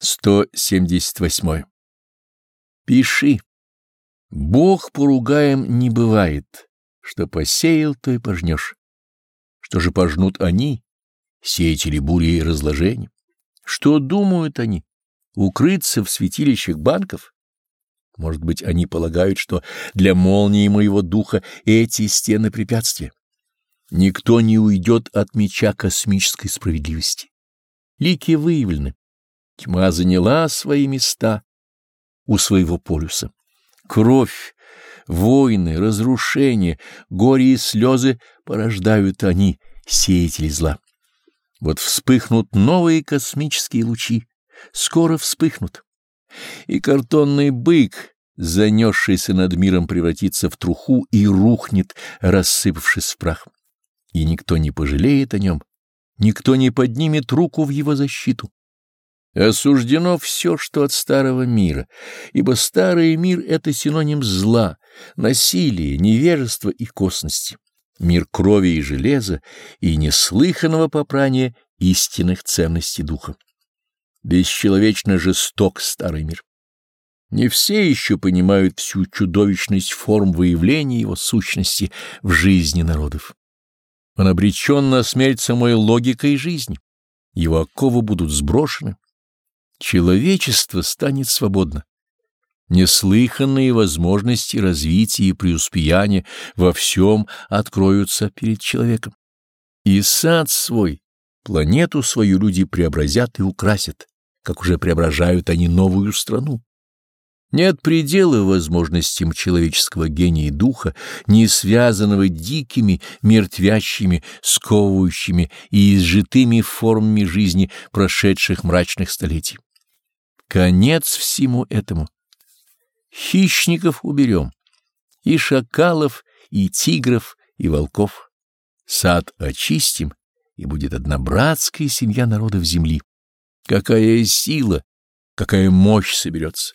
178. Пиши. Бог поругаем не бывает. Что посеял, то и пожнешь. Что же пожнут они, сеятели бури и разложения? Что думают они? Укрыться в святилищах банков? Может быть, они полагают, что для молнии моего духа эти стены препятствия. Никто не уйдет от меча космической справедливости. Лики выявлены. Тьма заняла свои места у своего полюса. Кровь, войны, разрушения, горе и слезы порождают они, сеятели зла. Вот вспыхнут новые космические лучи, скоро вспыхнут. И картонный бык, занесшийся над миром, превратится в труху и рухнет, рассыпавшись в прах. И никто не пожалеет о нем, никто не поднимет руку в его защиту. Осуждено все, что от старого мира, ибо старый мир — это синоним зла, насилия, невежества и косности, мир крови и железа и неслыханного попрания истинных ценностей духа. Бесчеловечно жесток старый мир. Не все еще понимают всю чудовищность форм выявления его сущности в жизни народов. Он обречен на смерть самой логикой жизни. Его оковы будут сброшены человечество станет свободно. Неслыханные возможности развития и преуспеяния во всем откроются перед человеком. И сад свой, планету свою люди преобразят и украсят, как уже преображают они новую страну. Нет предела возможностям человеческого гения и духа, не связанного дикими, мертвящими, сковывающими и изжитыми формами жизни прошедших мрачных столетий. Конец всему этому. Хищников уберем, и шакалов, и тигров, и волков. Сад очистим, и будет одна братская семья народов земли. Какая сила, какая мощь соберется.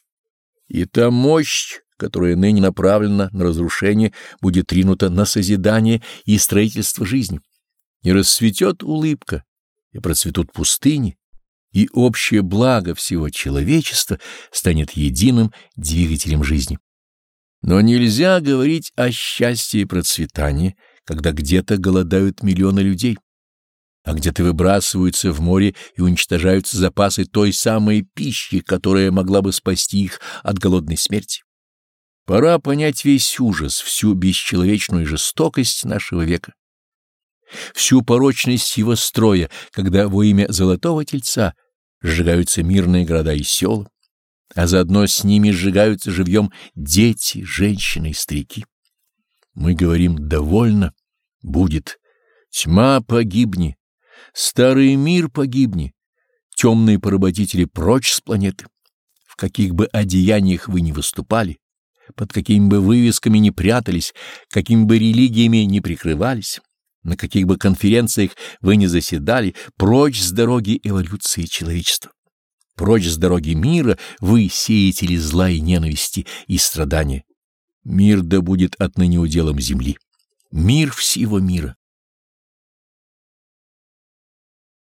И та мощь, которая ныне направлена на разрушение, будет ринута на созидание и строительство жизни. И расцветет улыбка, и процветут пустыни, и общее благо всего человечества станет единым двигателем жизни. Но нельзя говорить о счастье и процветании, когда где-то голодают миллионы людей, а где-то выбрасываются в море и уничтожаются запасы той самой пищи, которая могла бы спасти их от голодной смерти. Пора понять весь ужас, всю бесчеловечную жестокость нашего века, всю порочность его строя, когда во имя золотого тельца сжигаются мирные города и села, а заодно с ними сжигаются живьем дети, женщины и старики. Мы говорим «довольно», «будет», «тьма погибни», «старый мир погибни», «темные поработители прочь с планеты». В каких бы одеяниях вы ни выступали, под какими бы вывесками ни прятались, какими бы религиями ни прикрывались, на каких бы конференциях вы ни заседали, прочь с дороги эволюции человечества. Прочь с дороги мира вы сеятели зла и ненависти и страдания. Мир да будет отныне уделом земли. Мир всего мира.